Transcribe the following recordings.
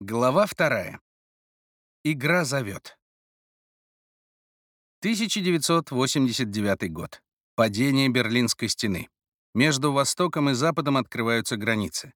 Глава вторая. Игра зовет. 1989 год. Падение Берлинской стены. Между Востоком и Западом открываются границы.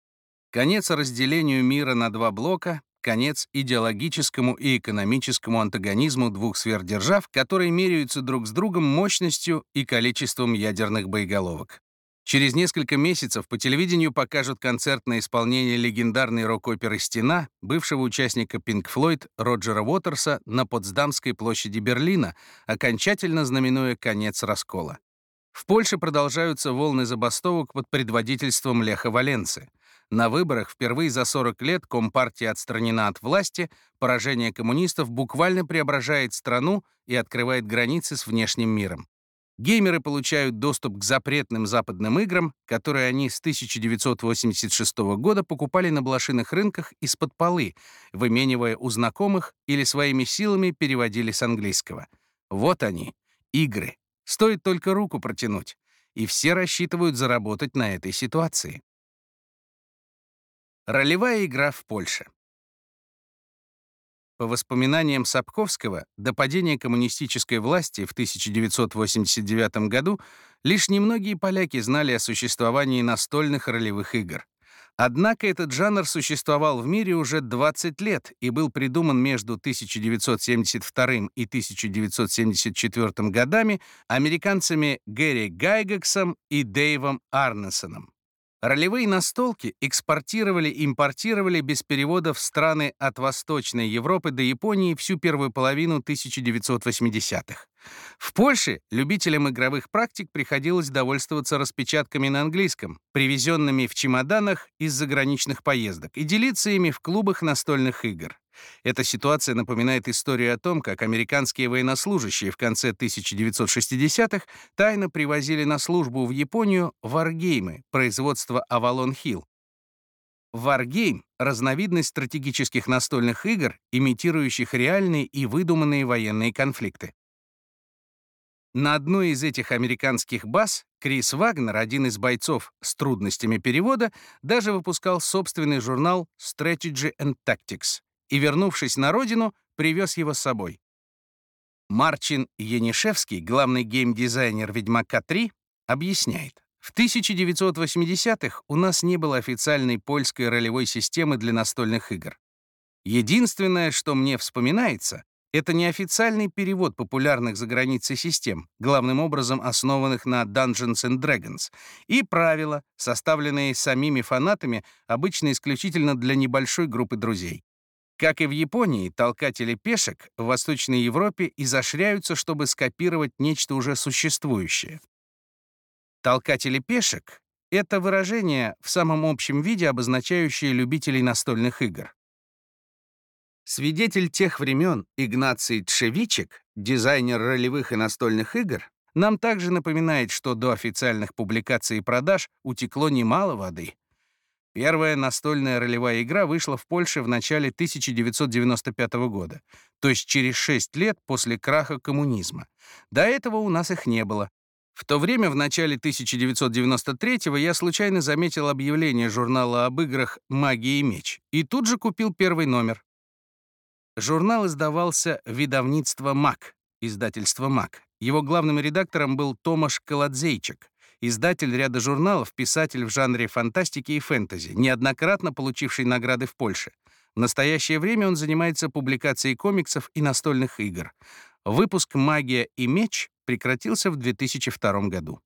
Конец разделению мира на два блока, конец идеологическому и экономическому антагонизму двух сверхдержав, которые меряются друг с другом мощностью и количеством ядерных боеголовок. Через несколько месяцев по телевидению покажут концертное исполнение легендарной рок-оперы «Стена» бывшего участника Pink Floyd Роджера Уотерса на Потсдамской площади Берлина, окончательно знаменуя конец раскола. В Польше продолжаются волны забастовок под предводительством Леха Валенцы. На выборах впервые за 40 лет Компартия отстранена от власти, поражение коммунистов буквально преображает страну и открывает границы с внешним миром. Геймеры получают доступ к запретным западным играм, которые они с 1986 года покупали на блошиных рынках из-под полы, выменивая у знакомых или своими силами переводили с английского. Вот они, игры. Стоит только руку протянуть. И все рассчитывают заработать на этой ситуации. Ролевая игра в Польше. По воспоминаниям Сапковского, до падения коммунистической власти в 1989 году лишь немногие поляки знали о существовании настольных ролевых игр. Однако этот жанр существовал в мире уже 20 лет и был придуман между 1972 и 1974 годами американцами Гэри Гайгексом и Дэйвом Арнесоном. Ролевые настолки экспортировали и импортировали без перевода в страны от Восточной Европы до Японии всю первую половину 1980-х. В Польше любителям игровых практик приходилось довольствоваться распечатками на английском, привезенными в чемоданах из заграничных поездок, и делиться ими в клубах настольных игр. Эта ситуация напоминает историю о том, как американские военнослужащие в конце 1960-х тайно привозили на службу в Японию варгеймы производства Avalon Hill. Wargame — разновидность стратегических настольных игр, имитирующих реальные и выдуманные военные конфликты. На одной из этих американских баз Крис Вагнер, один из бойцов с трудностями перевода, даже выпускал собственный журнал Strategy and Tactics, и, вернувшись на родину, привез его с собой. Марчин Янишевский, главный геймдизайнер «Ведьмака 3», объясняет. В 1980-х у нас не было официальной польской ролевой системы для настольных игр. Единственное, что мне вспоминается, это неофициальный перевод популярных за границей систем, главным образом основанных на Dungeons and Dragons, и правила, составленные самими фанатами, обычно исключительно для небольшой группы друзей. Как и в Японии, толкатели пешек в Восточной Европе изощряются, чтобы скопировать нечто уже существующее. Толкатели пешек — это выражение в самом общем виде, обозначающее любителей настольных игр. Свидетель тех времен Игнаций Тшевичек, дизайнер ролевых и настольных игр, нам также напоминает, что до официальных публикаций и продаж утекло немало воды. Первая настольная ролевая игра вышла в Польше в начале 1995 года, то есть через 6 лет после краха коммунизма. До этого у нас их не было. В то время, в начале 1993-го, я случайно заметил объявление журнала об играх «Магия и меч» и тут же купил первый номер. Журнал издавался видавництво «МАК», издательство «МАК». Его главным редактором был Томаш Каладзейчик издатель ряда журналов, писатель в жанре фантастики и фэнтези, неоднократно получивший награды в Польше. В настоящее время он занимается публикацией комиксов и настольных игр. Выпуск «Магия и меч» прекратился в 2002 году.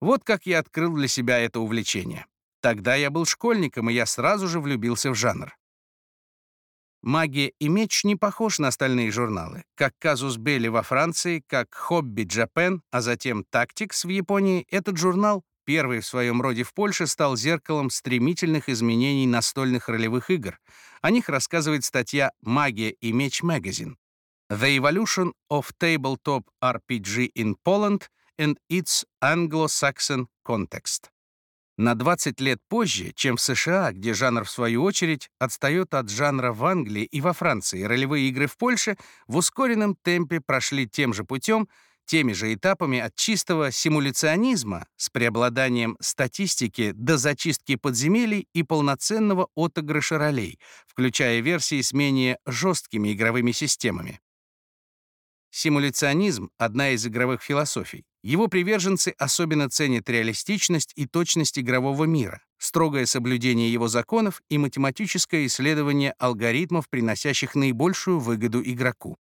Вот как я открыл для себя это увлечение. Тогда я был школьником, и я сразу же влюбился в жанр. «Магия и меч» не похож на остальные журналы, как «Казус Белли» во Франции, как «Хобби Джапен», а затем «Тактикс» в Японии. Этот журнал, первый в своем роде в Польше, стал зеркалом стремительных изменений настольных ролевых игр. О них рассказывает статья «Магия и меч Magazine». The Evolution of Tabletop RPG in Poland and its Anglo-Saxon Context на 20 лет позже, чем в США, где жанр, в свою очередь, отстает от жанра в Англии и во Франции. Ролевые игры в Польше в ускоренном темпе прошли тем же путем, теми же этапами от чистого симуляционизма с преобладанием статистики до зачистки подземелий и полноценного отыгрыша ролей, включая версии с менее жесткими игровыми системами. Симуляционизм — одна из игровых философий. Его приверженцы особенно ценят реалистичность и точность игрового мира, строгое соблюдение его законов и математическое исследование алгоритмов, приносящих наибольшую выгоду игроку.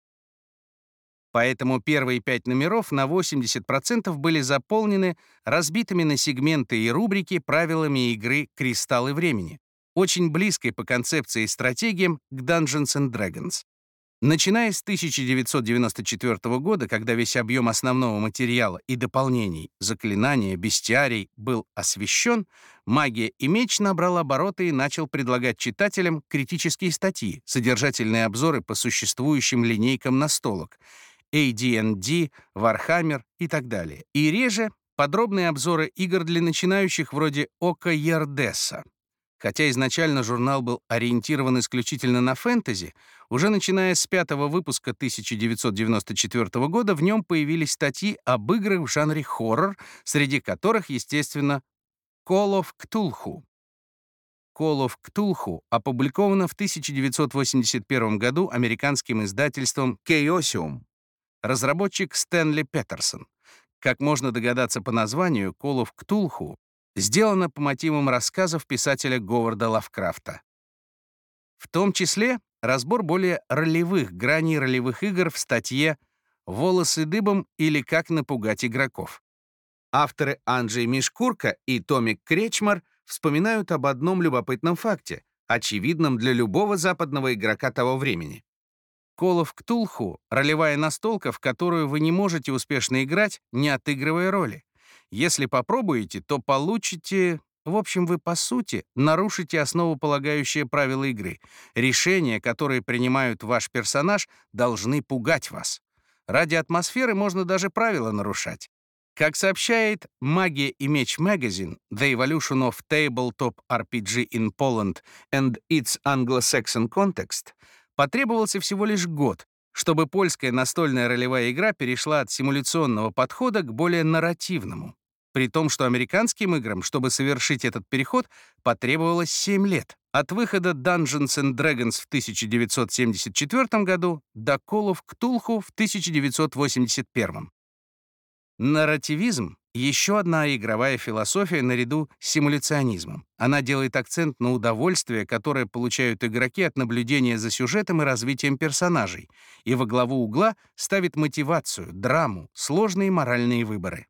Поэтому первые пять номеров на 80% были заполнены разбитыми на сегменты и рубрики правилами игры «Кристаллы времени», очень близкой по концепции и стратегиям к Dungeons and Dragons. Начиная с 1994 года, когда весь объем основного материала и дополнений, заклинания, бестиарий был освещен, магия и меч набрал обороты и начал предлагать читателям критические статьи, содержательные обзоры по существующим линейкам настолок, AD&D, Warhammer и так далее. И реже подробные обзоры игр для начинающих вроде Ока Ярдесса. Хотя изначально журнал был ориентирован исключительно на фэнтези, уже начиная с пятого выпуска 1994 года в нем появились статьи об играх в жанре хоррор, среди которых, естественно, Call of Cthulhu. Call of Cthulhu опубликовано в 1981 году американским издательством Chaosium. Разработчик Стэнли Петерсон. Как можно догадаться по названию, Call of Cthulhu сделано по мотивам рассказов писателя Говарда Лавкрафта. В том числе разбор более ролевых граней ролевых игр в статье «Волосы дыбом» или «Как напугать игроков». Авторы Анджей Мишкурка и Томик Кречмар вспоминают об одном любопытном факте, очевидном для любого западного игрока того времени. Call of Cthulhu — ролевая настолка, в которую вы не можете успешно играть, не отыгрывая роли. Если попробуете, то получите... В общем, вы, по сути, нарушите основополагающее правило игры. Решения, которые принимают ваш персонаж, должны пугать вас. Ради атмосферы можно даже правила нарушать. Как сообщает «Магия и меч Magazine», The Evolution of Tabletop RPG in Poland and its Anglo-Saxon Context, потребовался всего лишь год, чтобы польская настольная ролевая игра перешла от симуляционного подхода к более нарративному. При том, что американским играм, чтобы совершить этот переход, потребовалось 7 лет. От выхода Dungeons and Dragons в 1974 году до Call of Cthulhu в 1981. Нарративизм еще одна игровая философия наряду с симуляционизмом. Она делает акцент на удовольствие, которое получают игроки от наблюдения за сюжетом и развитием персонажей, и во главу угла ставит мотивацию, драму, сложные моральные выборы.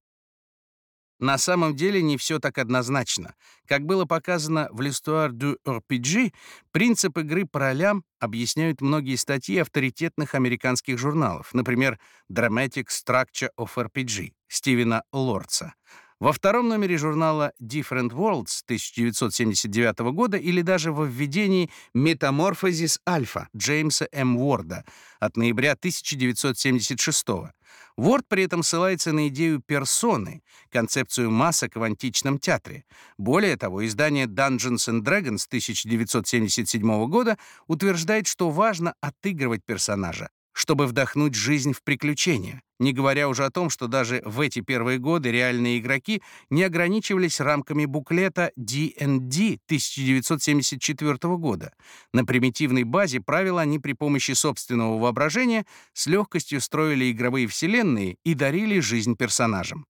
На самом деле не все так однозначно. Как было показано в «L'Histoire du RPG», принцип игры по ролям объясняют многие статьи авторитетных американских журналов, например, «Dramatic Structure of RPG» Стивена Лордса, во втором номере журнала Different Worlds 1979 года или даже во введении Metamorphosis Alpha Джеймса М. Уорда от ноября 1976 года. Ворд при этом ссылается на идею персоны, концепцию масок в античном театре. Более того, издание Dungeons and Dragons 1977 года утверждает, что важно отыгрывать персонажа, чтобы вдохнуть жизнь в приключения, не говоря уже о том, что даже в эти первые годы реальные игроки не ограничивались рамками буклета D&D 1974 года. На примитивной базе правила они при помощи собственного воображения с легкостью строили игровые вселенные и дарили жизнь персонажам.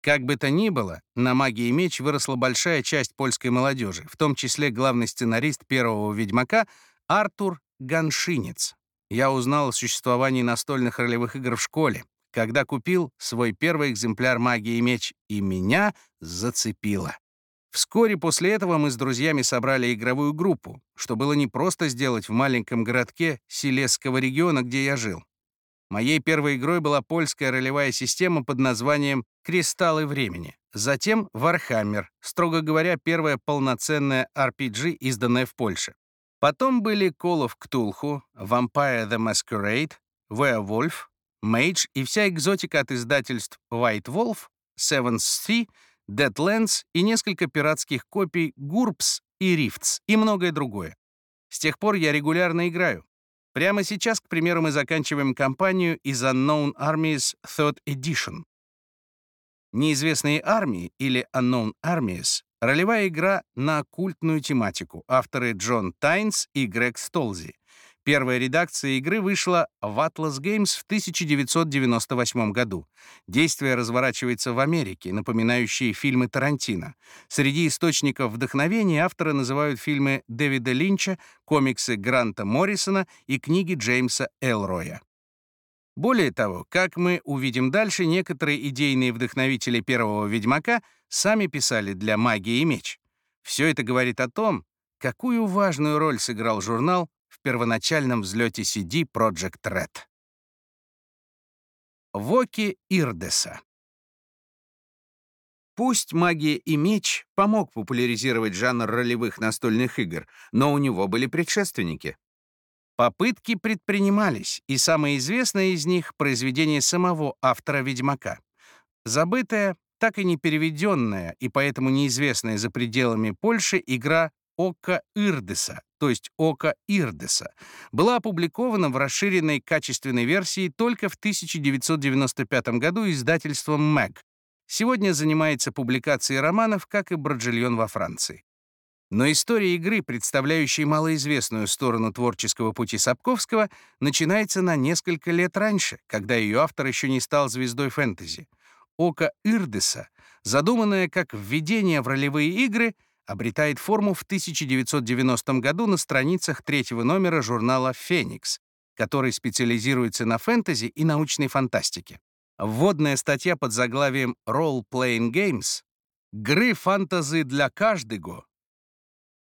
Как бы то ни было, на «Магии меч» выросла большая часть польской молодежи, в том числе главный сценарист первого «Ведьмака» Артур Ганшинец. Я узнал о существовании настольных ролевых игр в школе, когда купил свой первый экземпляр «Магии и меч», и меня зацепило. Вскоре после этого мы с друзьями собрали игровую группу, что было не просто сделать в маленьком городке Силесского региона, где я жил. Моей первой игрой была польская ролевая система под названием «Кристаллы времени». Затем «Warhammer», строго говоря, первая полноценная RPG, изданная в Польше. Потом были Call of Cthulhu, Vampire the Masquerade, Werewolf, Mage и вся экзотика от издательств White Wolf, Seventh Sea, Deadlands и несколько пиратских копий GURPS и Rifts и многое другое. С тех пор я регулярно играю. Прямо сейчас, к примеру, мы заканчиваем кампанию из Unknown Armies Third Edition. Неизвестные армии или Unknown Armies — ролевая игра на оккультную тематику, авторы Джон Тайнс и Грег Столзи. Первая редакция игры вышла в Atlas Games в 1998 году. Действие разворачивается в Америке, напоминающие фильмы Тарантино. Среди источников вдохновения авторы называют фильмы Дэвида Линча, комиксы Гранта Моррисона и книги Джеймса Элроя. Более того, как мы увидим дальше, некоторые идейные вдохновители первого «Ведьмака» сами писали для «Магии и меч». Все это говорит о том, какую важную роль сыграл журнал в первоначальном взлете CD Project Red. Воки Ирдеса Пусть «Магия и меч» помог популяризировать жанр ролевых настольных игр, но у него были предшественники. Попытки предпринимались, и самое известное из них — произведение самого автора «Ведьмака». Забытая, так и не переведенная и поэтому неизвестная за пределами Польши игра Ока Ирдеса, то есть Ока Ирдеса, была опубликована в расширенной качественной версии только в 1995 году издательством МЭГ. Сегодня занимается публикацией романов, как и Броджильон во Франции. Но история игры, представляющей малоизвестную сторону творческого пути Сапковского, начинается на несколько лет раньше, когда ее автор еще не стал звездой фэнтези. Ока Ирдеса, задуманное как введение в ролевые игры, обретает форму в 1990 году на страницах третьего номера журнала «Феникс», который специализируется на фэнтези и научной фантастике. Вводная статья под заглавием «Role Playing Games» — «Гры фантазы для каждого»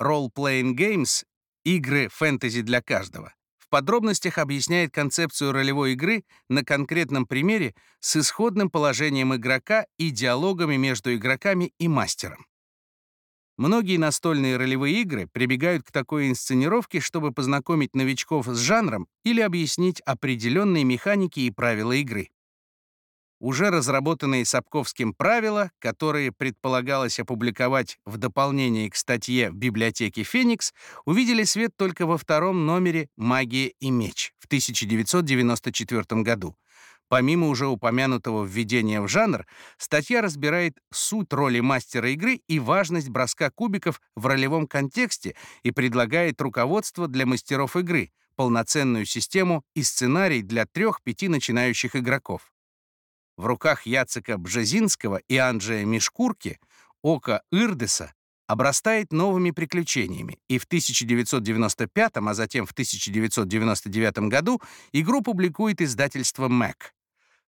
Role Playing Games — игры фэнтези для каждого в подробностях объясняет концепцию ролевой игры на конкретном примере с исходным положением игрока и диалогами между игроками и мастером. Многие настольные ролевые игры прибегают к такой инсценировке, чтобы познакомить новичков с жанром или объяснить определенные механики и правила игры. Уже разработанные Сапковским правила, которые предполагалось опубликовать в дополнение к статье в библиотеке «Феникс», увидели свет только во втором номере «Магия и меч» в 1994 году. Помимо уже упомянутого введения в жанр, статья разбирает суть роли мастера игры и важность броска кубиков в ролевом контексте и предлагает руководство для мастеров игры, полноценную систему и сценарий для трех-пяти начинающих игроков. В руках Яцека Бжезинского и Анджея Мишкурки око Ирдеса обрастает новыми приключениями, и в 1995, а затем в 1999 году игру публикует издательство МЭК.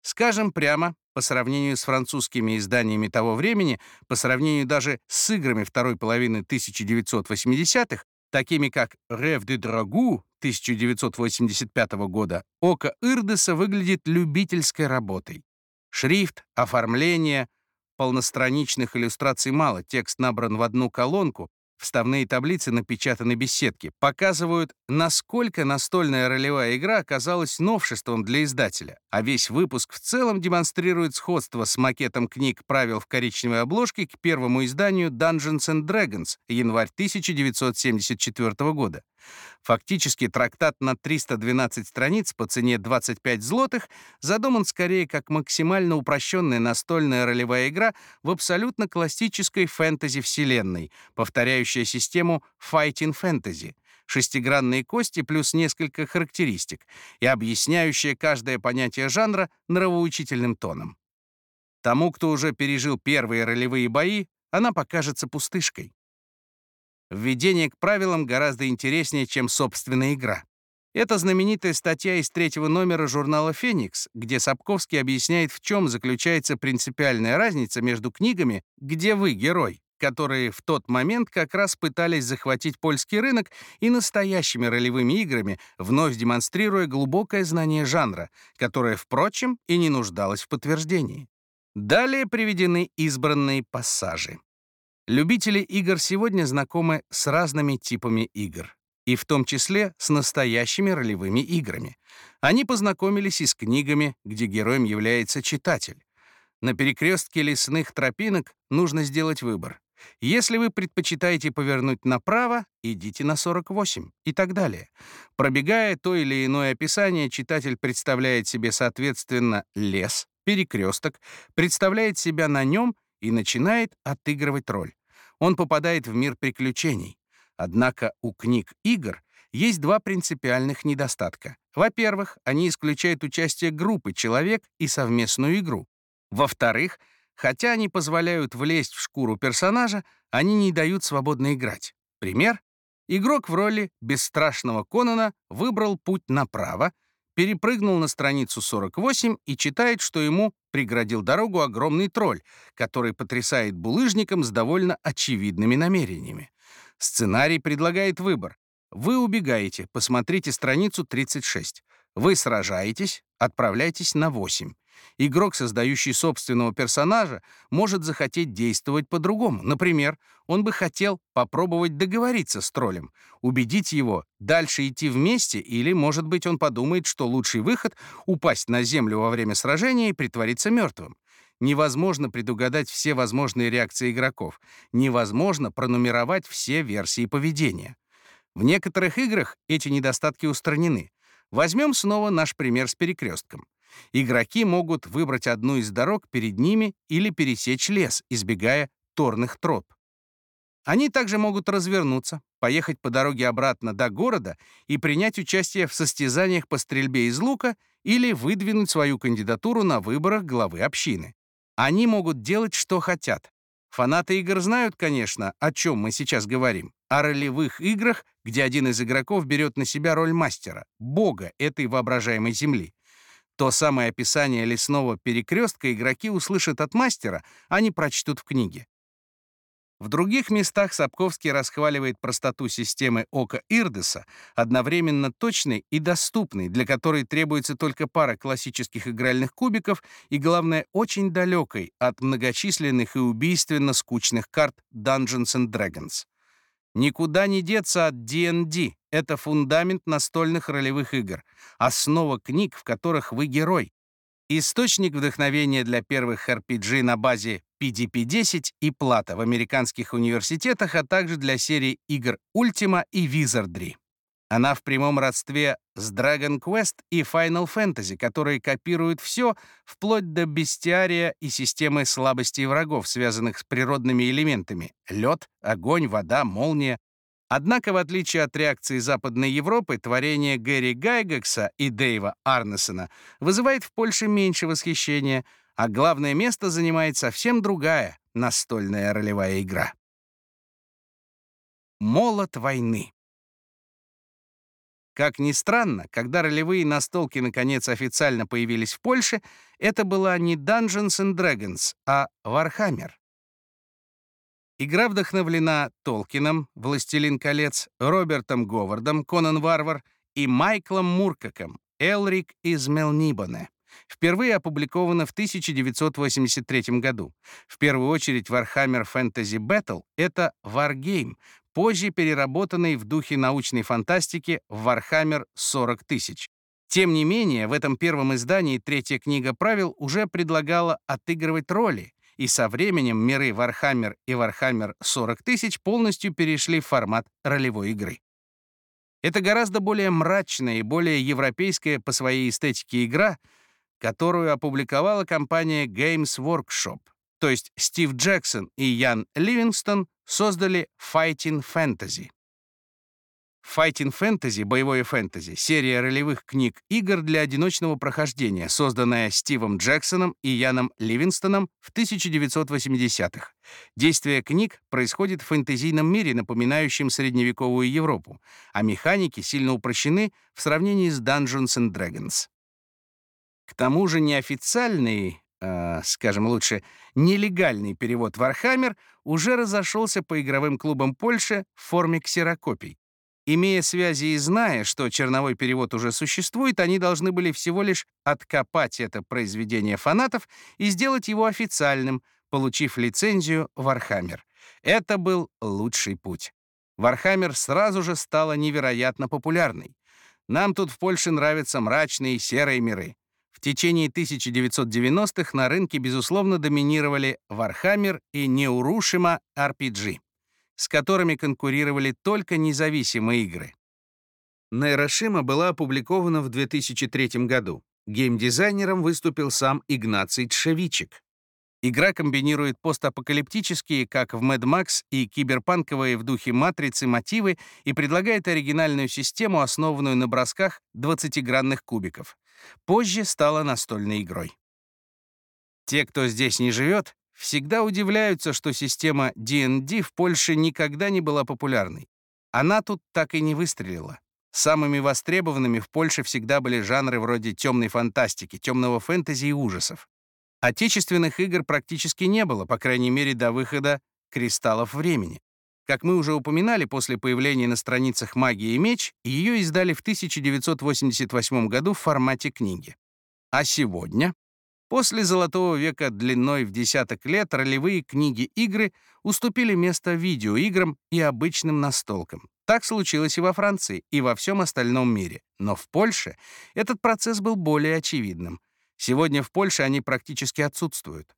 Скажем прямо, по сравнению с французскими изданиями того времени, по сравнению даже с играми второй половины 1980-х, такими как «Рев де Драгу» 1985 года, «Око Ирдеса» выглядит любительской работой. Шрифт, оформление, полностраничных иллюстраций мало, текст набран в одну колонку, Вставные таблицы напечатаны без сетки, показывают, насколько настольная ролевая игра оказалась новшеством для издателя, а весь выпуск в целом демонстрирует сходство с макетом книг правил в коричневой обложке к первому изданию Dungeons and Dragons январь 1974 года. Фактически трактат на 312 страниц по цене 25 злотых задуман скорее как максимально упрощенная настольная ролевая игра в абсолютно классической фэнтези-вселенной, повторяющая систему Fighting Fantasy — шестигранные кости плюс несколько характеристик и объясняющая каждое понятие жанра нравоучительным тоном. Тому, кто уже пережил первые ролевые бои, она покажется пустышкой. Введение к правилам гораздо интереснее, чем собственная игра. Это знаменитая статья из третьего номера журнала «Феникс», где Сапковский объясняет, в чем заключается принципиальная разница между книгами «Где вы, герой?», которые в тот момент как раз пытались захватить польский рынок, и настоящими ролевыми играми, вновь демонстрируя глубокое знание жанра, которое, впрочем, и не нуждалось в подтверждении. Далее приведены избранные пассажи. Любители игр сегодня знакомы с разными типами игр, и в том числе с настоящими ролевыми играми. Они познакомились и с книгами, где героем является читатель. На перекрестке лесных тропинок нужно сделать выбор Если вы предпочитаете повернуть направо, идите на 48 и так далее. Пробегая то или иное описание, читатель представляет себе, соответственно, лес, перекресток, представляет себя на нем и начинает отыгрывать роль. Он попадает в мир приключений. Однако у книг игр есть два принципиальных недостатка. Во-первых, они исключают участие группы человек и совместную игру. Во-вторых, хотя они позволяют влезть в шкуру персонажа, они не дают свободно играть. Пример. Игрок в роли бесстрашного Конана выбрал путь направо, перепрыгнул на страницу 48 и читает, что ему преградил дорогу огромный тролль, который потрясает булыжником с довольно очевидными намерениями. Сценарий предлагает выбор. Вы убегаете, посмотрите страницу 36. Вы сражаетесь, отправляйтесь на 8. Игрок, создающий собственного персонажа, может захотеть действовать по-другому. Например, он бы хотел попробовать договориться с троллем, убедить его дальше идти вместе, или, может быть, он подумает, что лучший выход — упасть на землю во время сражения и притвориться мертвым. Невозможно предугадать все возможные реакции игроков. Невозможно пронумеровать все версии поведения. В некоторых играх эти недостатки устранены. Возьмем снова наш пример с перекрестком. Игроки могут выбрать одну из дорог перед ними или пересечь лес, избегая торных троп. Они также могут развернуться, поехать по дороге обратно до города и принять участие в состязаниях по стрельбе из лука или выдвинуть свою кандидатуру на выборах главы общины. Они могут делать, что хотят. Фанаты игр знают, конечно, о чем мы сейчас говорим. О ролевых играх, где один из игроков берет на себя роль мастера, бога этой воображаемой земли. То самое описание лесного перекрестка игроки услышат от мастера, а не прочтут в книге. В других местах Сапковский расхваливает простоту системы Ока Ирдеса, одновременно точной и доступной, для которой требуется только пара классических игральных кубиков и, главное, очень далекой от многочисленных и убийственно скучных карт Dungeons and Dragons. Никуда не деться от D&D. Это фундамент настольных ролевых игр, основа книг, в которых вы герой, Источник вдохновения для первых RPG на базе PDP-10 и Плата в американских университетах, а также для серии игр Ultima и Wizardry. Она в прямом родстве с Dragon Quest и Final Fantasy, которые копируют все, вплоть до бестиария и системы слабостей врагов, связанных с природными элементами — лед, огонь, вода, молния, Однако, в отличие от реакции Западной Европы, творение Гэри Гайгекса и Дэйва Арнесона вызывает в Польше меньше восхищения, а главное место занимает совсем другая настольная ролевая игра. Молот войны. Как ни странно, когда ролевые настолки наконец официально появились в Польше, это была не Dungeons and Dragons, а Warhammer. Игра вдохновлена Толкином, «Властелин колец», Робертом Говардом, «Конан Варвар» и Майклом Муркаком, «Элрик из Мелнибоне». Впервые опубликована в 1983 году. В первую очередь Warhammer Fantasy Battle — это Wargame, позже переработанный в духе научной фантастики в Warhammer 40 тысяч. Тем не менее, в этом первом издании третья книга правил уже предлагала отыгрывать роли, и со временем миры Warhammer и Warhammer 40 тысяч полностью перешли в формат ролевой игры. Это гораздо более мрачная и более европейская по своей эстетике игра, которую опубликовала компания Games Workshop, то есть Стив Джексон и Ян Ливингстон создали Fighting Fantasy. Fighting Fantasy, боевое фэнтези, серия ролевых книг игр для одиночного прохождения, созданная Стивом Джексоном и Яном Ливинстоном в 1980-х. Действие книг происходит в фэнтезийном мире, напоминающем средневековую Европу, а механики сильно упрощены в сравнении с Dungeons and Dragons. К тому же неофициальный, э, скажем лучше, нелегальный перевод Warhammer уже разошелся по игровым клубам Польши в форме ксерокопий. Имея связи и зная, что черновой перевод уже существует, они должны были всего лишь откопать это произведение фанатов и сделать его официальным, получив лицензию Warhammer. Это был лучший путь. Warhammer сразу же стала невероятно популярной. Нам тут в Польше нравятся мрачные серые миры. В течение 1990-х на рынке, безусловно, доминировали Warhammer и Неурушима RPG, с которыми конкурировали только независимые игры. Нейрошима была опубликована в 2003 году. Геймдизайнером выступил сам Игнаций Тшевичек. Игра комбинирует постапокалиптические, как в Mad Max, и киберпанковые в духе «Матрицы» мотивы и предлагает оригинальную систему, основанную на бросках 20-гранных кубиков. Позже стала настольной игрой. Те, кто здесь не живет, всегда удивляются, что система D&D в Польше никогда не была популярной. Она тут так и не выстрелила. Самыми востребованными в Польше всегда были жанры вроде темной фантастики, темного фэнтези и ужасов. Отечественных игр практически не было, по крайней мере, до выхода «Кристаллов времени». Как мы уже упоминали, после появления на страницах «Магия и меч» ее издали в 1988 году в формате книги. А сегодня, после Золотого века длиной в десяток лет, ролевые книги-игры уступили место видеоиграм и обычным настолкам. Так случилось и во Франции, и во всем остальном мире. Но в Польше этот процесс был более очевидным. Сегодня в Польше они практически отсутствуют.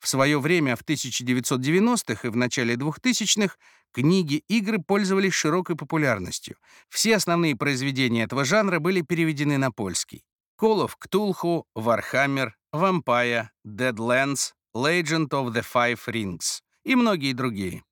В свое время, в 1990-х и в начале 2000-х, книги-игры пользовались широкой популярностью. Все основные произведения этого жанра были переведены на польский. Of Cthulhu, Warhammer, Vampire, Deadlands, Legend of the Five Rings и многие другие.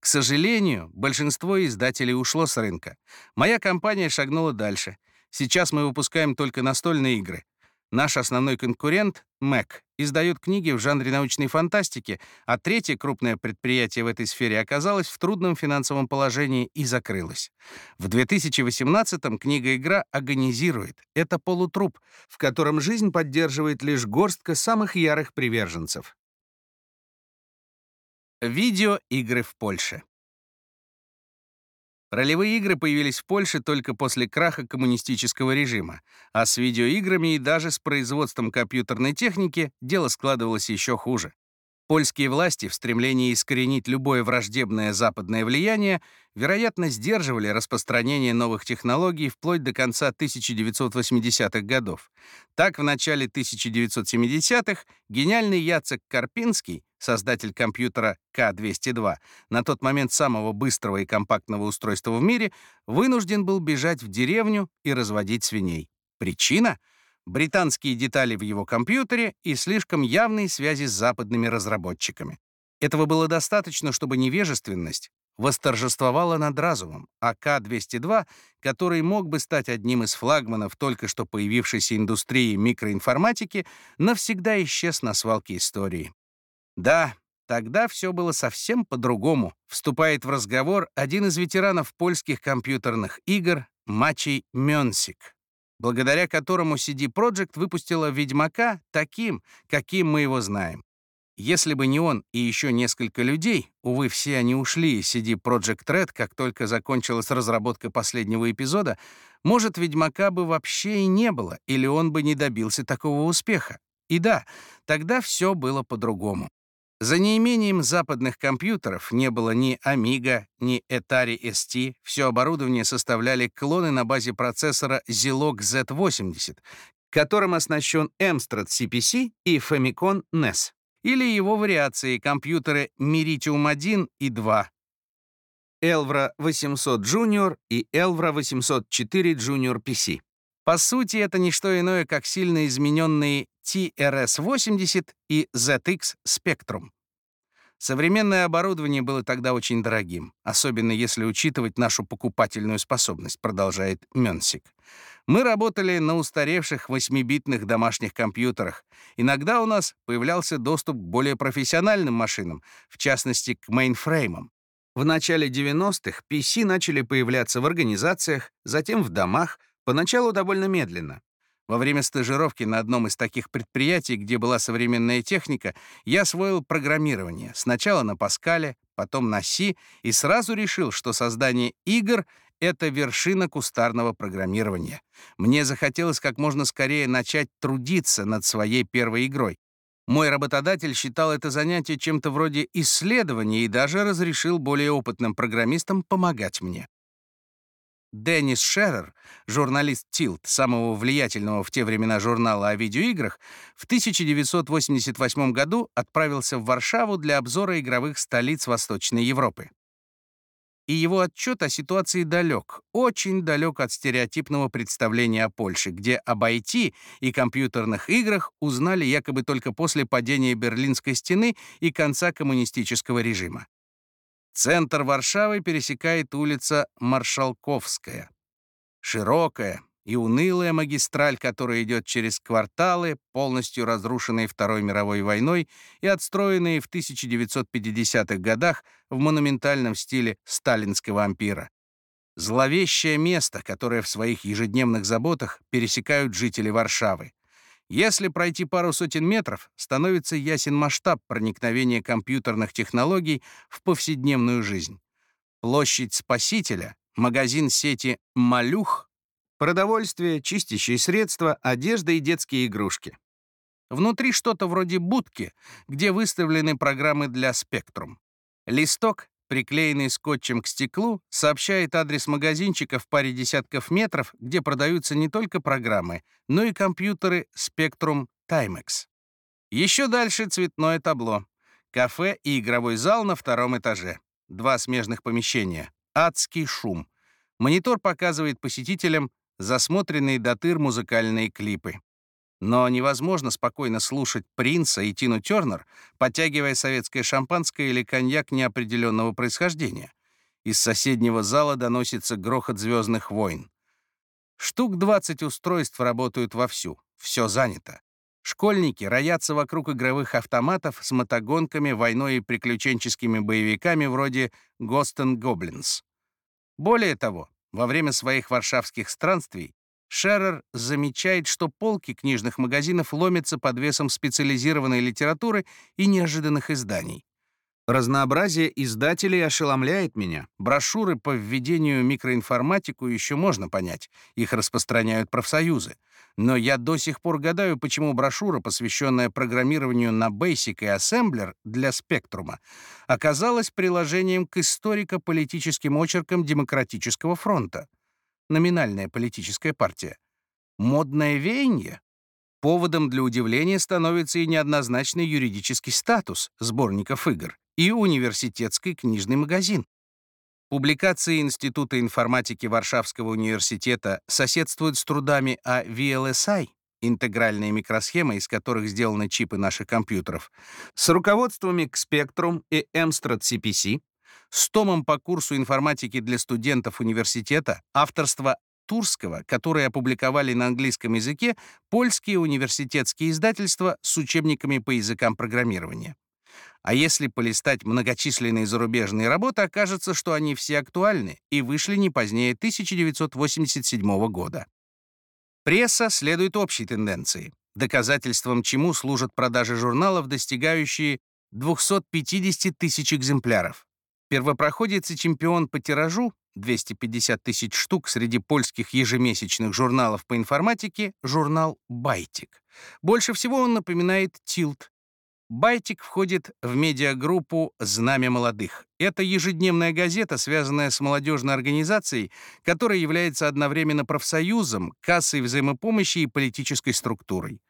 К сожалению, большинство издателей ушло с рынка. Моя компания шагнула дальше. Сейчас мы выпускаем только настольные игры. Наш основной конкурент, МЭК, издает книги в жанре научной фантастики, а третье крупное предприятие в этой сфере оказалось в трудном финансовом положении и закрылось. В 2018-м книга-игра агонизирует. Это полутруп, в котором жизнь поддерживает лишь горстка самых ярых приверженцев. Видеоигры в Польше. Ролевые игры появились в Польше только после краха коммунистического режима, а с видеоиграми и даже с производством компьютерной техники дело складывалось еще хуже. Польские власти в стремлении искоренить любое враждебное западное влияние, вероятно, сдерживали распространение новых технологий вплоть до конца 1980-х годов. Так, в начале 1970-х гениальный Яцек Карпинский создатель компьютера К-202, на тот момент самого быстрого и компактного устройства в мире, вынужден был бежать в деревню и разводить свиней. Причина — британские детали в его компьютере и слишком явные связи с западными разработчиками. Этого было достаточно, чтобы невежественность восторжествовала над разумом, а К-202, который мог бы стать одним из флагманов только что появившейся индустрии микроинформатики, навсегда исчез на свалке истории. Да, тогда все было совсем по-другому. Вступает в разговор один из ветеранов польских компьютерных игр Мачей Мёнсик, благодаря которому CD Projekt выпустила «Ведьмака» таким, каким мы его знаем. Если бы не он и еще несколько людей, увы, все они ушли из CD Projekt Red, как только закончилась разработка последнего эпизода, может, «Ведьмака» бы вообще и не было, или он бы не добился такого успеха. И да, тогда все было по-другому. За неимением западных компьютеров не было ни Amiga, ни Atari ST, все оборудование составляли клоны на базе процессора Zilog Z80, которым оснащен Amstrad CPC и Famicom NES, или его вариации компьютеры Meridium 1 и 2, Elvra 800 Junior и Elvra 804 Junior PC. По сути, это не что иное, как сильно измененные TRS-80 и ZX Spectrum. Современное оборудование было тогда очень дорогим, особенно если учитывать нашу покупательную способность, продолжает Мёнсик. Мы работали на устаревших 8-битных домашних компьютерах. Иногда у нас появлялся доступ к более профессиональным машинам, в частности, к мейнфреймам. В начале 90-х PC начали появляться в организациях, затем в домах, поначалу довольно медленно. Во время стажировки на одном из таких предприятий, где была современная техника, я освоил программирование. Сначала на Паскале, потом на C, и сразу решил, что создание игр — это вершина кустарного программирования. Мне захотелось как можно скорее начать трудиться над своей первой игрой. Мой работодатель считал это занятие чем-то вроде исследования и даже разрешил более опытным программистам помогать мне. Деннис Шеррер, журналист Тилт, самого влиятельного в те времена журнала о видеоиграх, в 1988 году отправился в Варшаву для обзора игровых столиц Восточной Европы. И его отчет о ситуации далек, очень далек от стереотипного представления о Польше, где об IT и компьютерных играх узнали якобы только после падения Берлинской стены и конца коммунистического режима. Центр Варшавы пересекает улица Маршалковская. Широкая и унылая магистраль, которая идет через кварталы, полностью разрушенные Второй мировой войной и отстроенные в 1950-х годах в монументальном стиле сталинского ампира. Зловещее место, которое в своих ежедневных заботах пересекают жители Варшавы. Если пройти пару сотен метров, становится ясен масштаб проникновения компьютерных технологий в повседневную жизнь. Площадь Спасителя, магазин сети «Малюх», продовольствие, чистящие средства, одежда и детские игрушки. Внутри что-то вроде будки, где выставлены программы для Spectrum. Листок приклеенный скотчем к стеклу, сообщает адрес магазинчика в паре десятков метров, где продаются не только программы, но и компьютеры Spectrum Timex. Еще дальше цветное табло. Кафе и игровой зал на втором этаже. Два смежных помещения. Адский шум. Монитор показывает посетителям засмотренные до тыр музыкальные клипы. Но невозможно спокойно слушать Принца и Тину Тернер, подтягивая советское шампанское или коньяк неопределенного происхождения. Из соседнего зала доносится грохот «Звездных войн». Штук 20 устройств работают вовсю, все занято. Школьники роятся вокруг игровых автоматов с мотогонками, войной и приключенческими боевиками вроде and Goblins. Более того, во время своих варшавских странствий Шеррер замечает, что полки книжных магазинов ломятся под весом специализированной литературы и неожиданных изданий. Разнообразие издателей ошеломляет меня. Брошюры по введению микроинформатику еще можно понять, их распространяют профсоюзы. Но я до сих пор гадаю, почему брошюра, посвященная программированию на Basic и Assembler для Спектрума, оказалась приложением к историко-политическим очеркам Демократического фронта номинальная политическая партия. Модное веяние? Поводом для удивления становится и неоднозначный юридический статус сборников игр и университетский книжный магазин. Публикации Института информатики Варшавского университета соседствуют с трудами о VLSI, интегральные микросхемы, из которых сделаны чипы наших компьютеров, с руководствами к Spectrum и Amstrad CPC, с томом по курсу информатики для студентов университета авторства Турского, которые опубликовали на английском языке польские университетские издательства с учебниками по языкам программирования. А если полистать многочисленные зарубежные работы, окажется, что они все актуальны и вышли не позднее 1987 года. Пресса следует общей тенденции, доказательством чему служат продажи журналов, достигающие 250 тысяч экземпляров. Первопроходец и чемпион по тиражу 250 тысяч штук среди польских ежемесячных журналов по информатике — журнал «Байтик». Больше всего он напоминает «Тилт». «Байтик» входит в медиагруппу «Знамя молодых». Это ежедневная газета, связанная с молодежной организацией, которая является одновременно профсоюзом, кассой взаимопомощи и политической структурой.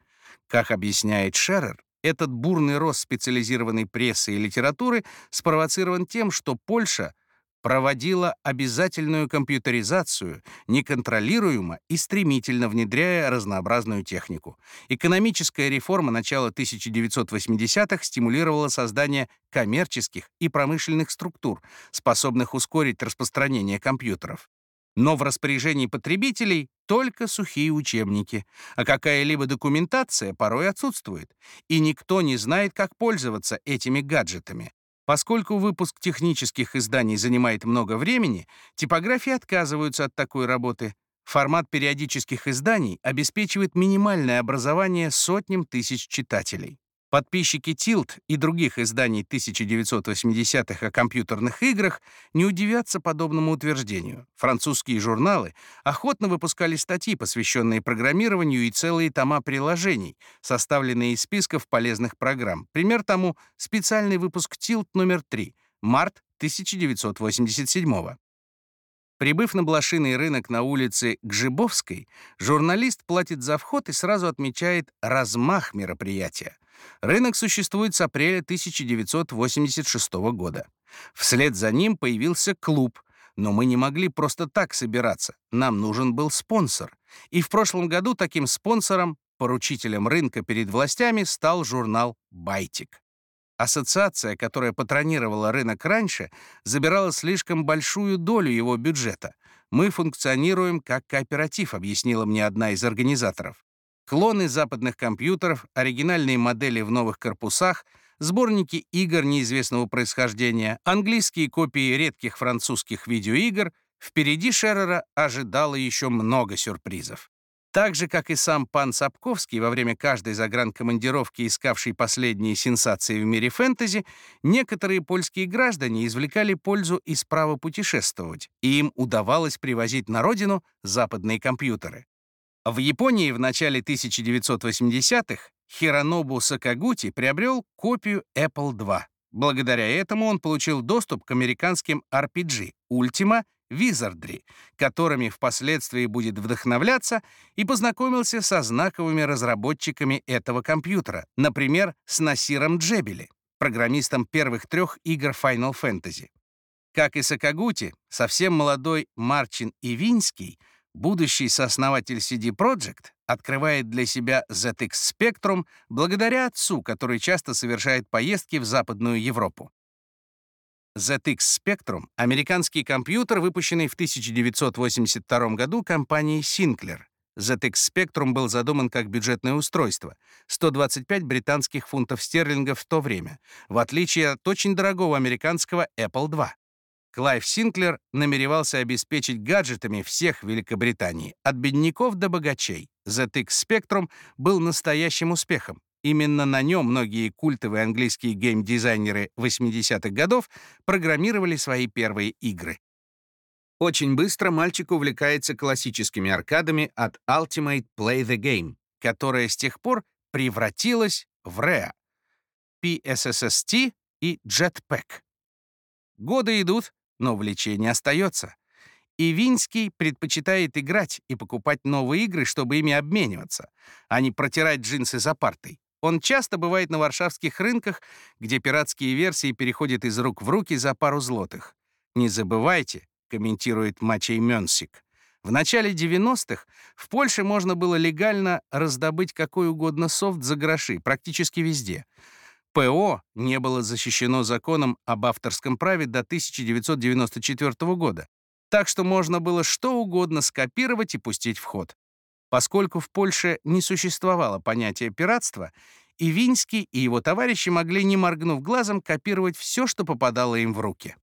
Как объясняет Шеррер, этот бурный рост специализированной прессы и литературы спровоцирован тем, что Польша проводила обязательную компьютеризацию, неконтролируемо и стремительно внедряя разнообразную технику. Экономическая реформа начала 1980-х стимулировала создание коммерческих и промышленных структур, способных ускорить распространение компьютеров. Но в распоряжении потребителей только сухие учебники, а какая-либо документация порой отсутствует, и никто не знает, как пользоваться этими гаджетами. Поскольку выпуск технических изданий занимает много времени, типографии отказываются от такой работы. Формат периодических изданий обеспечивает минимальное образование сотням тысяч читателей. Подписчики Tilt и других изданий 1980-х о компьютерных играх не удивятся подобному утверждению. Французские журналы охотно выпускали статьи, посвященные программированию и целые тома приложений, составленные из списков полезных программ. Пример тому — специальный выпуск Tilt номер 3, март 1987 -го. Прибыв на блошиный рынок на улице Гжибовской, журналист платит за вход и сразу отмечает размах мероприятия. Рынок существует с апреля 1986 года. Вслед за ним появился клуб, но мы не могли просто так собираться. Нам нужен был спонсор. И в прошлом году таким спонсором, поручителем рынка перед властями, стал журнал «Байтик». Ассоциация, которая патронировала рынок раньше, забирала слишком большую долю его бюджета. Мы функционируем как кооператив, объяснила мне одна из организаторов. Клоны западных компьютеров, оригинальные модели в новых корпусах, сборники игр неизвестного происхождения, английские копии редких французских видеоигр, впереди Шеррера ожидало еще много сюрпризов. Так же, как и сам пан Сапковский во время каждой загранкомандировки, искавший последние сенсации в мире фэнтези, некоторые польские граждане извлекали пользу из права путешествовать, и им удавалось привозить на родину западные компьютеры. В Японии в начале 1980-х Хиронобу Сакагути приобрел копию Apple II. Благодаря этому он получил доступ к американским RPG Ultima Wizardry, которыми впоследствии будет вдохновляться, и познакомился со знаковыми разработчиками этого компьютера, например, с Насиром Джебели, программистом первых трех игр Final Fantasy. Как и Сакагути, совсем молодой Марчин Ивинский, будущий сооснователь CD Projekt, открывает для себя ZX Spectrum благодаря отцу, который часто совершает поездки в Западную Европу. ZX Spectrum — американский компьютер, выпущенный в 1982 году компанией Sinclair. ZX Spectrum был задуман как бюджетное устройство — 125 британских фунтов стерлингов в то время, в отличие от очень дорогого американского Apple II. Клайв Синклер намеревался обеспечить гаджетами всех Великобритании, от бедняков до богачей. ZX Spectrum был настоящим успехом. Именно на нем многие культовые английские гейм-дизайнеры 80-х годов программировали свои первые игры. Очень быстро мальчик увлекается классическими аркадами от Ultimate Play the Game, которая с тех пор превратилась в REA, PSSST и Jetpack. Годы идут, но влечение остается. И Винский предпочитает играть и покупать новые игры, чтобы ими обмениваться, а не протирать джинсы за партой. Он часто бывает на варшавских рынках, где пиратские версии переходят из рук в руки за пару злотых. «Не забывайте», — комментирует Мачей Мёнсик, в начале 90-х в Польше можно было легально раздобыть какой угодно софт за гроши, практически везде. ПО не было защищено законом об авторском праве до 1994 года, так что можно было что угодно скопировать и пустить в ход. Поскольку в Польше не существовало понятия пиратства, и Винский, и его товарищи могли, не моргнув глазом, копировать все, что попадало им в руки.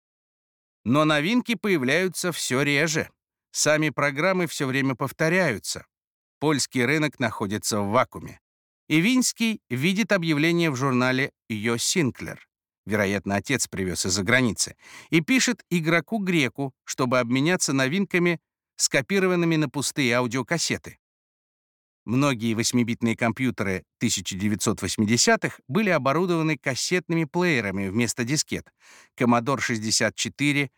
Но новинки появляются все реже. Сами программы все время повторяются. Польский рынок находится в вакууме. И Винский видит объявление в журнале «Йо Синклер», вероятно, отец привез из-за границы, и пишет игроку-греку, чтобы обменяться новинками, скопированными на пустые аудиокассеты. Многие 8-битные компьютеры 1980-х были оборудованы кассетными плеерами вместо дискет. Commodore 64,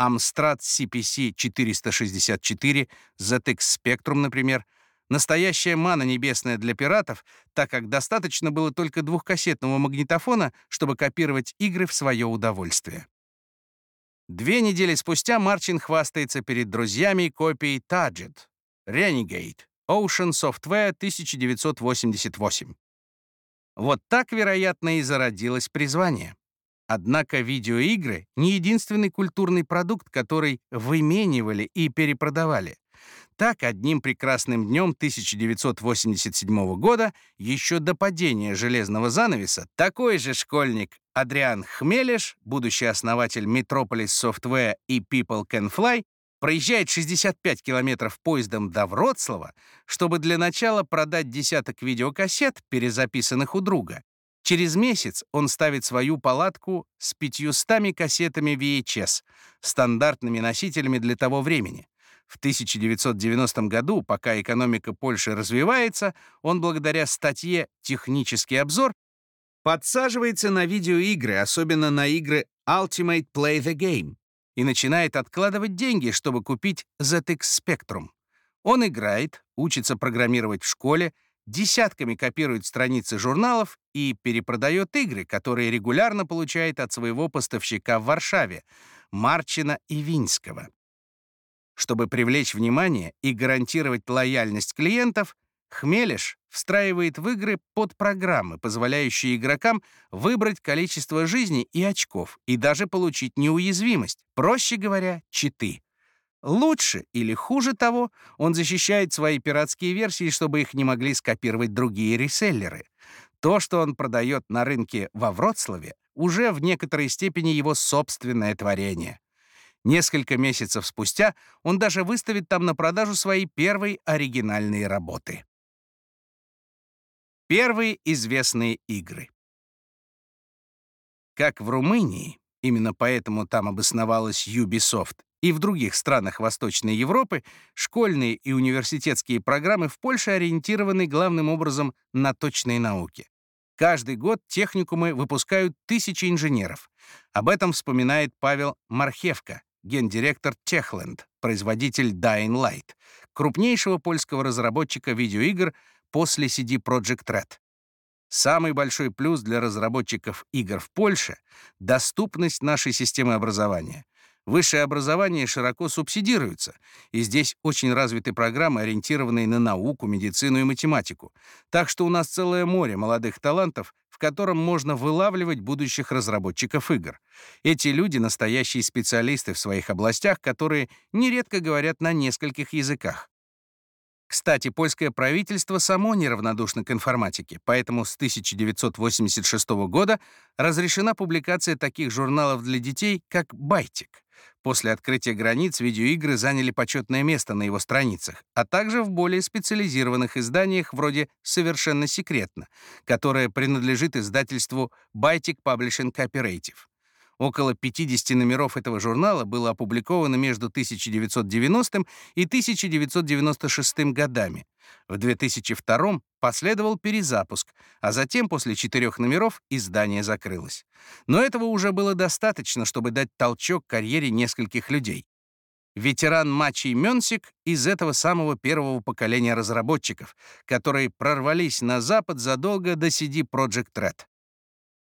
Amstrad CPC 464, ZX Spectrum, например. Настоящая мана небесная для пиратов, так как достаточно было только двухкассетного магнитофона, чтобы копировать игры в свое удовольствие. Две недели спустя Марчин хвастается перед друзьями копией Target, Renegade, Ocean Software 1988. Вот так, вероятно, и зародилось призвание. Однако видеоигры — не единственный культурный продукт, который выменивали и перепродавали. Так, одним прекрасным днем 1987 года, еще до падения железного занавеса, такой же школьник Адриан Хмелеш, будущий основатель Metropolis Software и People Can Fly, проезжает 65 километров поездом до Вроцлава, чтобы для начала продать десяток видеокассет, перезаписанных у друга. Через месяц он ставит свою палатку с 500 кассетами VHS, стандартными носителями для того времени. В 1990 году, пока экономика Польши развивается, он благодаря статье «Технический обзор» подсаживается на видеоигры, особенно на игры Ultimate Play the Game, и начинает откладывать деньги, чтобы купить ZX Spectrum. Он играет, учится программировать в школе, десятками копирует страницы журналов и перепродает игры, которые регулярно получает от своего поставщика в Варшаве, Марчина и. Чтобы привлечь внимание и гарантировать лояльность клиентов, Хмелеш встраивает в игры подпрограммы, позволяющие игрокам выбрать количество жизней и очков, и даже получить неуязвимость, проще говоря, читы. Лучше или хуже того, он защищает свои пиратские версии, чтобы их не могли скопировать другие реселлеры. То, что он продает на рынке во Вроцлаве, уже в некоторой степени его собственное творение. Несколько месяцев спустя он даже выставит там на продажу свои первые оригинальные работы. Первые известные игры. Как в Румынии, именно поэтому там обосновалась Ubisoft, и в других странах Восточной Европы школьные и университетские программы в Польше ориентированы главным образом на точные науки. Каждый год техникумы выпускают тысячи инженеров. Об этом вспоминает Павел Мархевка, гендиректор Techland, производитель Dying Light, крупнейшего польского разработчика видеоигр после CD Projekt Red. Самый большой плюс для разработчиков игр в Польше — доступность нашей системы образования. Высшее образование широко субсидируется, и здесь очень развиты программы, ориентированные на науку, медицину и математику. Так что у нас целое море молодых талантов, в котором можно вылавливать будущих разработчиков игр. Эти люди — настоящие специалисты в своих областях, которые нередко говорят на нескольких языках. Кстати, польское правительство само неравнодушно к информатике, поэтому с 1986 года разрешена публикация таких журналов для детей, как «Байтик». После открытия границ видеоигры заняли почетное место на его страницах, а также в более специализированных изданиях вроде «Совершенно секретно», которое принадлежит издательству Baitic Publishing Cooperative. Около 50 номеров этого журнала было опубликовано между 1990 и 1996 годами. В 2002 последовал перезапуск, а затем после четырех номеров издание закрылось. Но этого уже было достаточно, чтобы дать толчок карьере нескольких людей. Ветеран Мачи Мёнсик из этого самого первого поколения разработчиков, которые прорвались на Запад задолго до CD Projekt Red.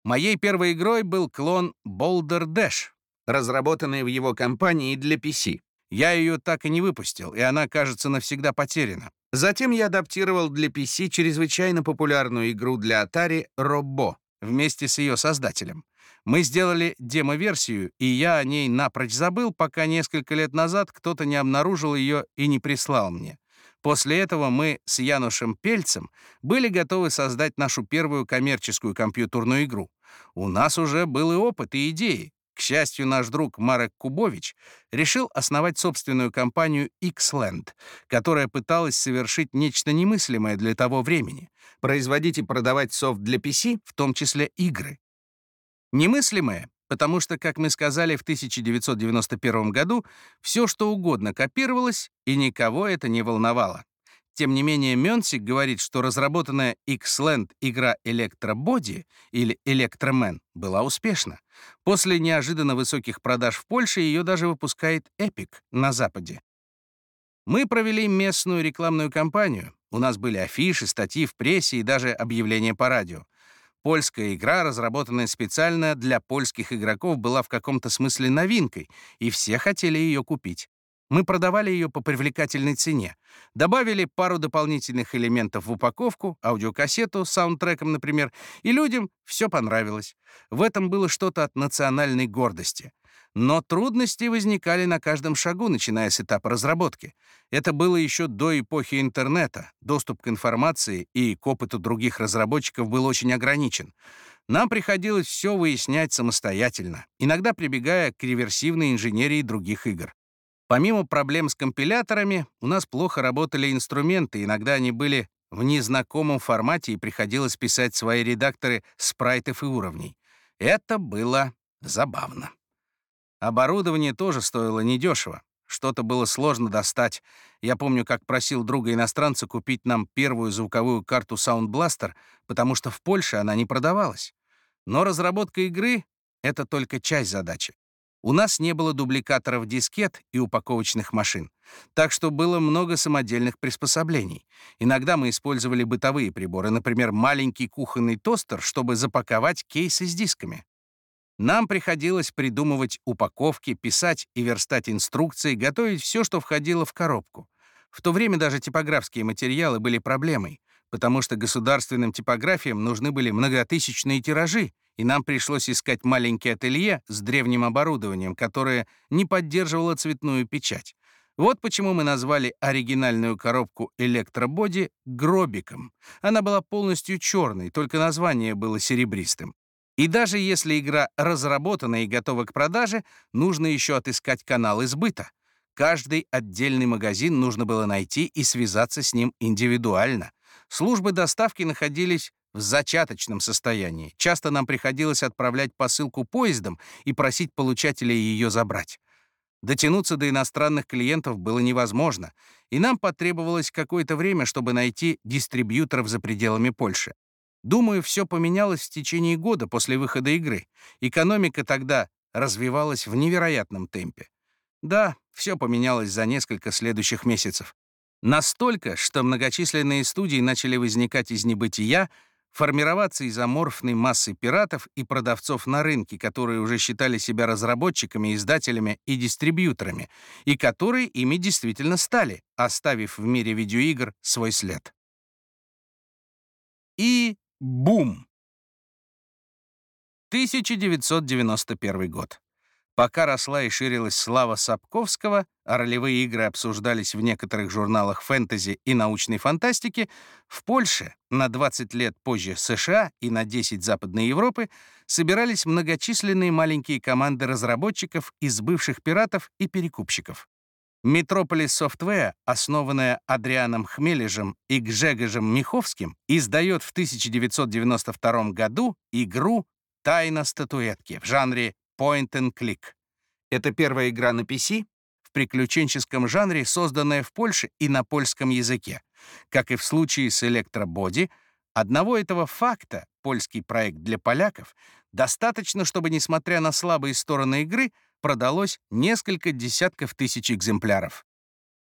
Моей первой игрой был клон Boulder Dash, разработанный в его компании для PC. Я ее так и не выпустил, и она, кажется, навсегда потеряна. Затем я адаптировал для PC чрезвычайно популярную игру для Atari Robo вместе с ее создателем. Мы сделали демо-версию, и я о ней напрочь забыл, пока несколько лет назад кто-то не обнаружил ее и не прислал мне. После этого мы с Янушем Пельцем были готовы создать нашу первую коммерческую компьютерную игру. У нас уже был и опыт, и идеи. К счастью, наш друг Марек Кубович решил основать собственную компанию Xland, которая пыталась совершить нечто немыслимое для того времени — производить и продавать софт для PC, в том числе игры. Немыслимое, потому что, как мы сказали в 1991 году, все что угодно копировалось, и никого это не волновало. Тем не менее, Мёнсик говорит, что разработанная X-Land игра Electrobody или Electroman была успешна. После неожиданно высоких продаж в Польше ее даже выпускает Epic на Западе. Мы провели местную рекламную кампанию. У нас были афиши, статьи в прессе и даже объявления по радио. Польская игра, разработанная специально для польских игроков, была в каком-то смысле новинкой, и все хотели ее купить. Мы продавали ее по привлекательной цене, добавили пару дополнительных элементов в упаковку, аудиокассету с саундтреком, например, и людям все понравилось. В этом было что-то от национальной гордости. Но трудности возникали на каждом шагу, начиная с этапа разработки. Это было еще до эпохи интернета. Доступ к информации и к опыту других разработчиков был очень ограничен. Нам приходилось все выяснять самостоятельно, иногда прибегая к реверсивной инженерии других игр. Помимо проблем с компиляторами, у нас плохо работали инструменты, иногда они были в незнакомом формате и приходилось писать свои редакторы спрайтов и уровней. Это было забавно. Оборудование тоже стоило недешево. Что-то было сложно достать. Я помню, как просил друга-иностранца купить нам первую звуковую карту Sound Blaster, потому что в Польше она не продавалась. Но разработка игры — это только часть задачи. У нас не было дубликаторов дискет и упаковочных машин, так что было много самодельных приспособлений. Иногда мы использовали бытовые приборы, например, маленький кухонный тостер, чтобы запаковать кейсы с дисками. Нам приходилось придумывать упаковки, писать и верстать инструкции, готовить все, что входило в коробку. В то время даже типографские материалы были проблемой, потому что государственным типографиям нужны были многотысячные тиражи, и нам пришлось искать маленькие ателье с древним оборудованием, которое не поддерживало цветную печать. Вот почему мы назвали оригинальную коробку электрободи гробиком. Она была полностью черной, только название было серебристым. И даже если игра разработана и готова к продаже, нужно еще отыскать канал избыта. Каждый отдельный магазин нужно было найти и связаться с ним индивидуально. Службы доставки находились в зачаточном состоянии. Часто нам приходилось отправлять посылку поездом и просить получателя ее забрать. Дотянуться до иностранных клиентов было невозможно, и нам потребовалось какое-то время, чтобы найти дистрибьюторов за пределами Польши. Думаю, все поменялось в течение года после выхода игры. Экономика тогда развивалась в невероятном темпе. Да, все поменялось за несколько следующих месяцев. Настолько, что многочисленные студии начали возникать из небытия, формироваться из аморфной массы пиратов и продавцов на рынке, которые уже считали себя разработчиками, издателями и дистрибьюторами, и которые ими действительно стали, оставив в мире видеоигр свой след. И бум! 1991 год. Пока росла и ширилась слава Сапковского, а ролевые игры обсуждались в некоторых журналах фэнтези и научной фантастики, в Польше на 20 лет позже США и на 10 Западной Европы собирались многочисленные маленькие команды разработчиков из бывших пиратов и перекупщиков. Metropolis Software, основанная Адрианом Хмележем и Гжегожем Миховским, издает в 1992 году игру «Тайна статуэтки» в жанре Point and Click. Это первая игра на PC в приключенческом жанре, созданная в Польше и на польском языке. Как и в случае с Электрободи, одного этого факта, польский проект для поляков, достаточно, чтобы, несмотря на слабые стороны игры, продалось несколько десятков тысяч экземпляров.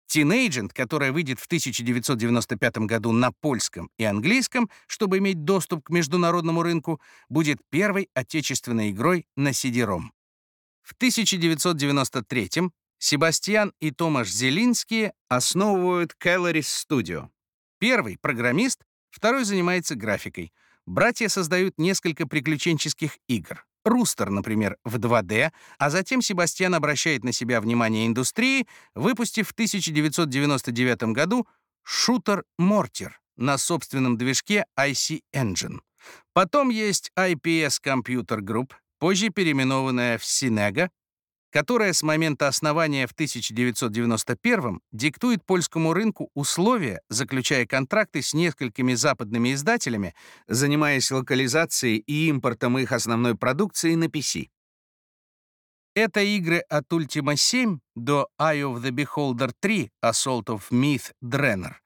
Teenagent, которая выйдет в 1995 году на польском и английском, чтобы иметь доступ к международному рынку, будет первой отечественной игрой на CD-ROM. В 1993 Себастьян и Томаш Зелинские основывают Caloris Studio. Первый — программист, второй занимается графикой. Братья создают несколько приключенческих игр. Рустер, например, в 2D, а затем Себастьян обращает на себя внимание индустрии, выпустив в 1999 году шутер Мортир на собственном движке IC Engine. Потом есть IPS Computer Group, позже переименованная в Синега, которая с момента основания в 1991 диктует польскому рынку условия, заключая контракты с несколькими западными издателями, занимаясь локализацией и импортом их основной продукции на PC. Это игры от Ultima 7 до Eye of the Beholder 3 Assault of Myth Drenner,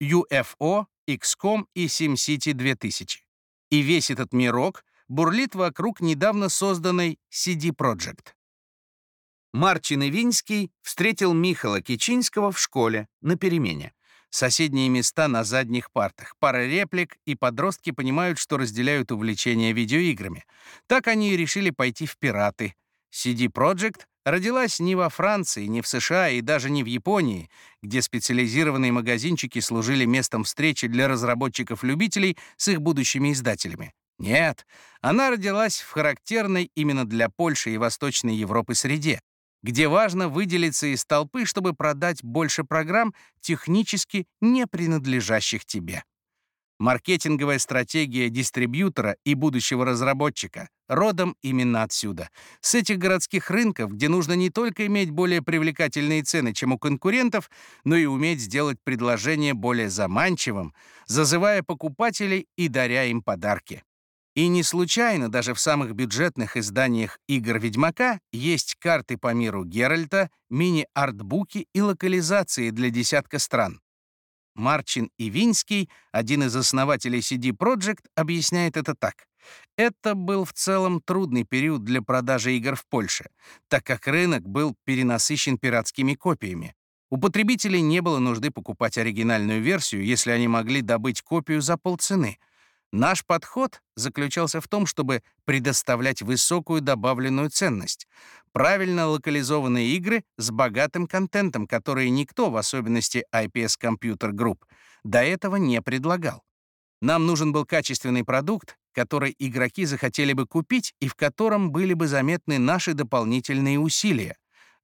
UFO, XCOM и SimCity 2000. И весь этот мирок бурлит вокруг недавно созданной CD Projekt. Марчин Ивинский встретил Михала Кичинского в школе на перемене. Соседние места на задних партах, пара реплик, и подростки понимают, что разделяют увлечение видеоиграми. Так они и решили пойти в пираты. CD Projekt родилась не во Франции, не в США и даже не в Японии, где специализированные магазинчики служили местом встречи для разработчиков-любителей с их будущими издателями. Нет, она родилась в характерной именно для Польши и Восточной Европы среде, где важно выделиться из толпы, чтобы продать больше программ, технически не принадлежащих тебе. Маркетинговая стратегия дистрибьютора и будущего разработчика родом именно отсюда. С этих городских рынков, где нужно не только иметь более привлекательные цены, чем у конкурентов, но и уметь сделать предложение более заманчивым, зазывая покупателей и даря им подарки. И не случайно даже в самых бюджетных изданиях игр Ведьмака есть карты по миру Геральта, мини-артбуки и локализации для десятка стран. Марчин Ивинский, один из основателей CD Projekt, объясняет это так. Это был в целом трудный период для продажи игр в Польше, так как рынок был перенасыщен пиратскими копиями. У потребителей не было нужды покупать оригинальную версию, если они могли добыть копию за полцены. Наш подход заключался в том, чтобы предоставлять высокую добавленную ценность, правильно локализованные игры с богатым контентом, которые никто, в особенности IPS Computer Group, до этого не предлагал. Нам нужен был качественный продукт, который игроки захотели бы купить и в котором были бы заметны наши дополнительные усилия.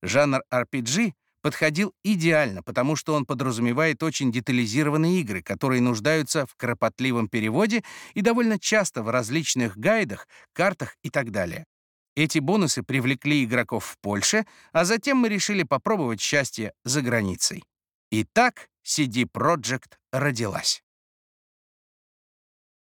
Жанр RPG подходил идеально, потому что он подразумевает очень детализированные игры, которые нуждаются в кропотливом переводе и довольно часто в различных гайдах, картах и так далее. Эти бонусы привлекли игроков в Польше, а затем мы решили попробовать счастье за границей. И так CD Projekt родилась.